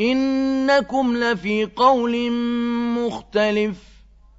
إِنَّكُمْ لَفِي قَوْلٍ مُّخْتَلِفٍ.